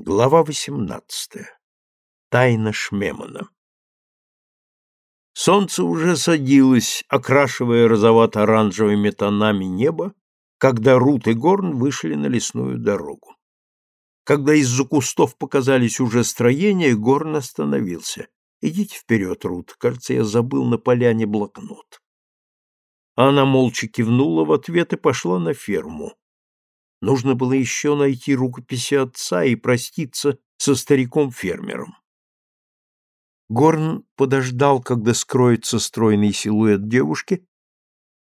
Глава 18. Тайна Шмемана. Солнце уже садилось, окрашивая розовато-оранжевыми тонами небо, когда Рут и Горн вышли на лесную дорогу. Когда из-за кустов показались уже строения, Горн остановился. «Идите вперед, Рут, кажется, я забыл на поляне блокнот». Она молча кивнула в ответ и пошла на ферму. Нужно было еще найти рукописи отца и проститься со стариком-фермером. Горн подождал, когда скроется стройный силуэт девушки,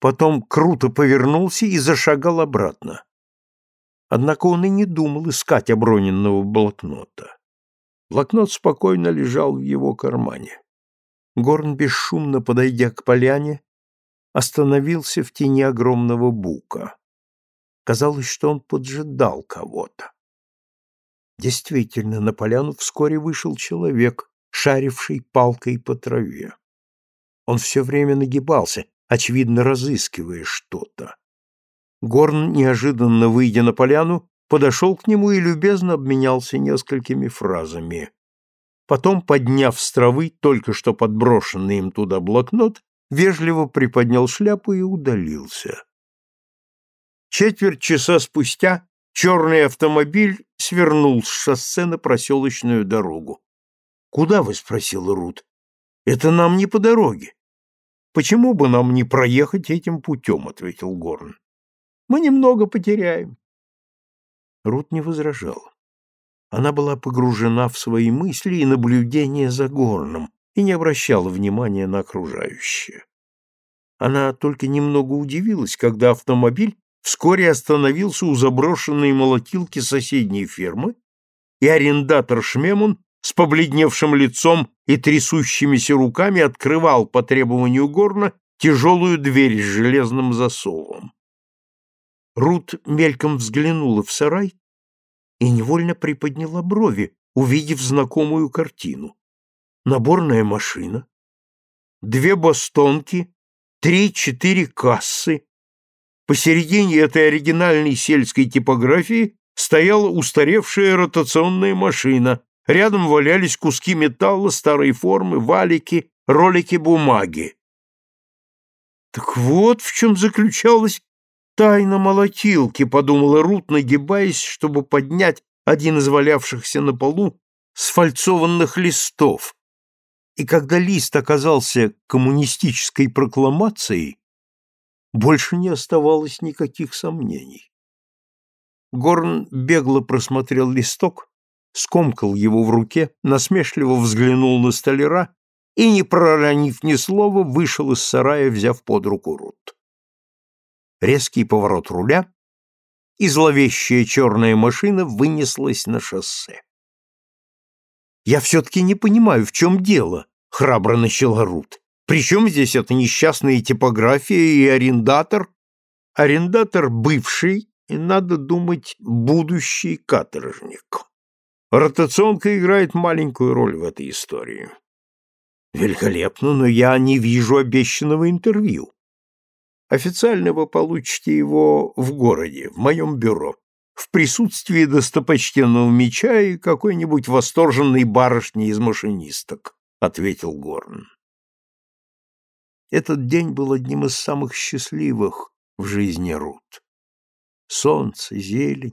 потом круто повернулся и зашагал обратно. Однако он и не думал искать оброненного блокнота. Блокнот спокойно лежал в его кармане. Горн, бесшумно подойдя к поляне, остановился в тени огромного бука. Казалось, что он поджидал кого-то. Действительно, на поляну вскоре вышел человек, шаривший палкой по траве. Он все время нагибался, очевидно, разыскивая что-то. Горн, неожиданно выйдя на поляну, подошел к нему и любезно обменялся несколькими фразами. Потом, подняв с травы только что подброшенный им туда блокнот, вежливо приподнял шляпу и удалился. Четверть часа спустя черный автомобиль свернул с шоссе на проселочную дорогу. «Куда вы?» — спросил Рут. «Это нам не по дороге». «Почему бы нам не проехать этим путем?» — ответил Горн. «Мы немного потеряем». Рут не возражала. Она была погружена в свои мысли и наблюдения за Горном и не обращала внимания на окружающее. Она только немного удивилась, когда автомобиль вскоре остановился у заброшенной молотилки соседней фермы, и арендатор Шмемун с побледневшим лицом и трясущимися руками открывал по требованию Горна тяжелую дверь с железным засовом. Рут мельком взглянула в сарай и невольно приподняла брови, увидев знакомую картину. Наборная машина, две бостонки, три-четыре кассы, Посередине этой оригинальной сельской типографии стояла устаревшая ротационная машина, рядом валялись куски металла старой формы, валики, ролики бумаги. Так вот в чем заключалась тайна молотилки, подумала Рут, нагибаясь, чтобы поднять один из валявшихся на полу сфальцованных листов. И когда лист оказался коммунистической прокламацией, больше не оставалось никаких сомнений. Горн бегло просмотрел листок, скомкал его в руке, насмешливо взглянул на столяра и, не проронив ни слова, вышел из сарая, взяв под руку Рут. Резкий поворот руля, и зловещая черная машина вынеслась на шоссе. «Я все-таки не понимаю, в чем дело», — храбро начала Рут. Причем здесь эта несчастная типография и арендатор? Арендатор бывший, и, надо думать, будущий каторжник. Ротационка играет маленькую роль в этой истории. Великолепно, но я не вижу обещанного интервью. Официально вы получите его в городе, в моем бюро, в присутствии достопочтенного меча и какой-нибудь восторженной барышни из машинисток, — ответил Горн. Этот день был одним из самых счастливых в жизни Рут. Солнце, зелень,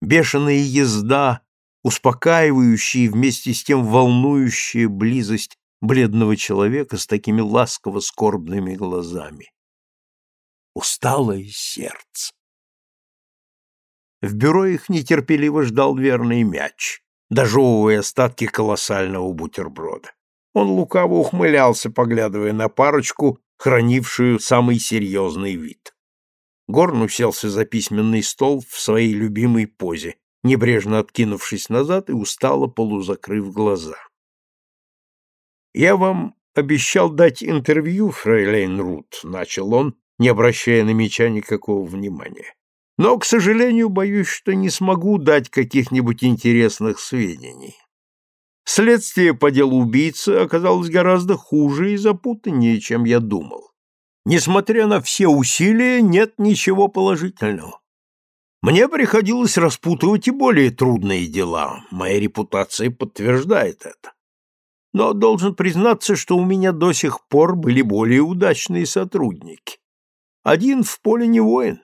бешеная езда, успокаивающая и вместе с тем волнующая близость бледного человека с такими ласково-скорбными глазами. Усталое сердце. В бюро их нетерпеливо ждал верный мяч, дожевывая остатки колоссального бутерброда. Он лукаво ухмылялся, поглядывая на парочку, хранившую самый серьезный вид. Горн уселся за письменный стол в своей любимой позе, небрежно откинувшись назад и устало полузакрыв глаза. «Я вам обещал дать интервью, фрейлейн Рут», — начал он, не обращая на меча никакого внимания. «Но, к сожалению, боюсь, что не смогу дать каких-нибудь интересных сведений. Следствие по делу убийцы оказалось гораздо хуже и запутаннее, чем я думал. Несмотря на все усилия, нет ничего положительного. Мне приходилось распутывать и более трудные дела. Моя репутация подтверждает это. Но должен признаться, что у меня до сих пор были более удачные сотрудники. Один в поле не воин.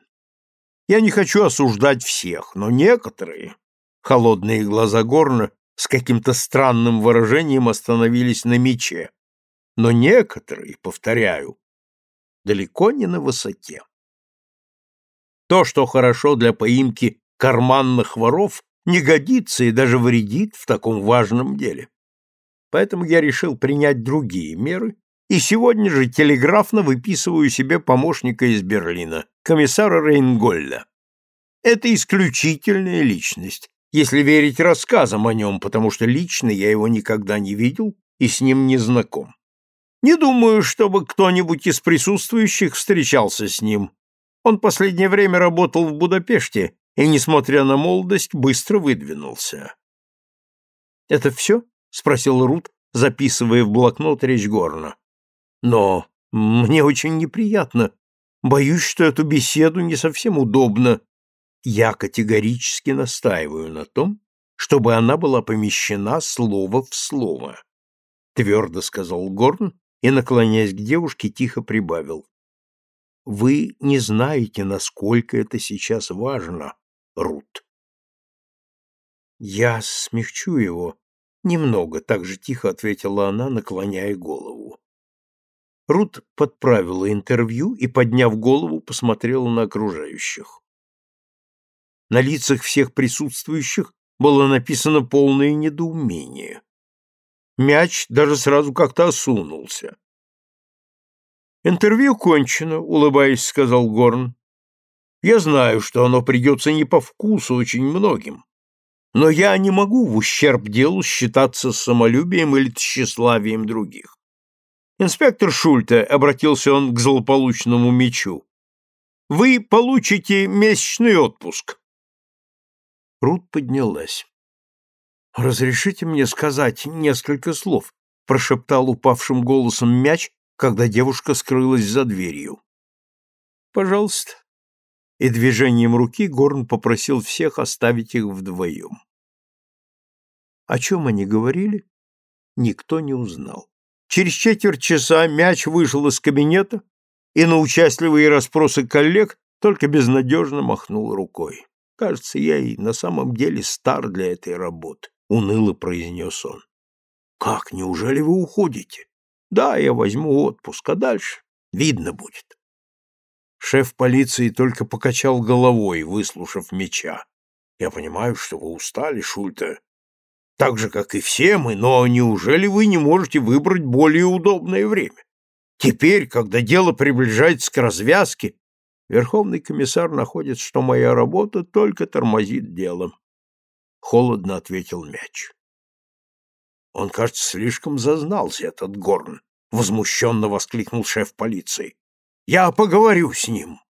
Я не хочу осуждать всех, но некоторые, холодные глаза Горна с каким-то странным выражением остановились на мече. Но некоторые, повторяю, далеко не на высоте. То, что хорошо для поимки карманных воров, не годится и даже вредит в таком важном деле. Поэтому я решил принять другие меры и сегодня же телеграфно выписываю себе помощника из Берлина, комиссара Рейнголля. Это исключительная личность, если верить рассказам о нем, потому что лично я его никогда не видел и с ним не знаком. Не думаю, чтобы кто-нибудь из присутствующих встречался с ним. Он последнее время работал в Будапеште и, несмотря на молодость, быстро выдвинулся. «Это все?» — спросил Рут, записывая в блокнот речь Горна. «Но мне очень неприятно. Боюсь, что эту беседу не совсем удобно я категорически настаиваю на том, чтобы она была помещена слово в слово, твердо сказал Горн и, наклоняясь к девушке, тихо прибавил. Вы не знаете, насколько это сейчас важно, Рут. Я смягчу его немного, так же тихо ответила она, наклоняя голову. Рут подправила интервью и, подняв голову, посмотрела на окружающих. На лицах всех присутствующих было написано полное недоумение. Мяч даже сразу как-то осунулся. «Интервью кончено», — улыбаясь, сказал Горн. «Я знаю, что оно придется не по вкусу очень многим, но я не могу в ущерб делу считаться самолюбием или тщеславием других. Инспектор Шульте, — обратился он к злополучному мечу, — вы получите месячный отпуск. Рут поднялась. «Разрешите мне сказать несколько слов», — прошептал упавшим голосом мяч, когда девушка скрылась за дверью. «Пожалуйста». И движением руки Горн попросил всех оставить их вдвоем. О чем они говорили, никто не узнал. Через четверть часа мяч вышел из кабинета и на участливые расспросы коллег только безнадежно махнул рукой. Кажется, я и на самом деле стар для этой работы, уныло произнес он. Как, неужели вы уходите? Да, я возьму отпуск, а дальше видно будет. Шеф полиции только покачал головой, выслушав меча. Я понимаю, что вы устали, Шульте, так же, как и все мы, но неужели вы не можете выбрать более удобное время? Теперь, когда дело приближается к развязке, Верховный комиссар находит, что моя работа только тормозит дело. Холодно ответил мяч. Он, кажется, слишком зазнался, этот Горн, возмущенно воскликнул шеф полиции. Я поговорю с ним.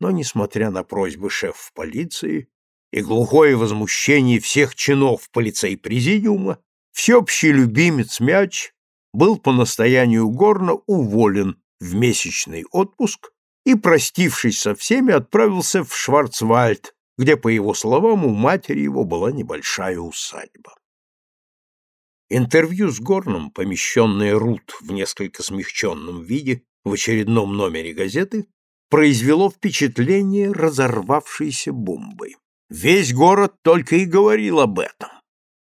Но, несмотря на просьбы шефа полиции и глухое возмущение всех чинов полицей-президиума, всеобщий любимец мяч был по настоянию Горна уволен в месячный отпуск и, простившись со всеми, отправился в Шварцвальд, где, по его словам, у матери его была небольшая усадьба. Интервью с Горном, помещенное Рут в несколько смягченном виде в очередном номере газеты, произвело впечатление разорвавшейся бомбой. Весь город только и говорил об этом.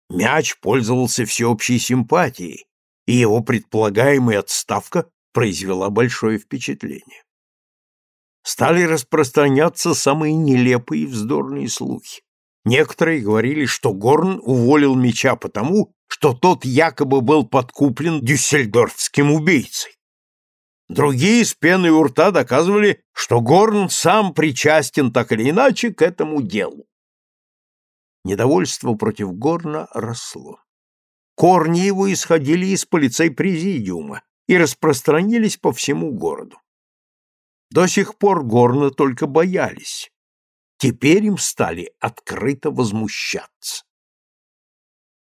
Мяч пользовался всеобщей симпатией, и его предполагаемая отставка произвела большое впечатление стали распространяться самые нелепые и вздорные слухи. Некоторые говорили, что Горн уволил меча потому, что тот якобы был подкуплен дюссельдорфским убийцей. Другие с пеной у рта доказывали, что Горн сам причастен так или иначе к этому делу. Недовольство против Горна росло. Корни его исходили из полицей-президиума и распространились по всему городу. До сих пор горно только боялись. Теперь им стали открыто возмущаться.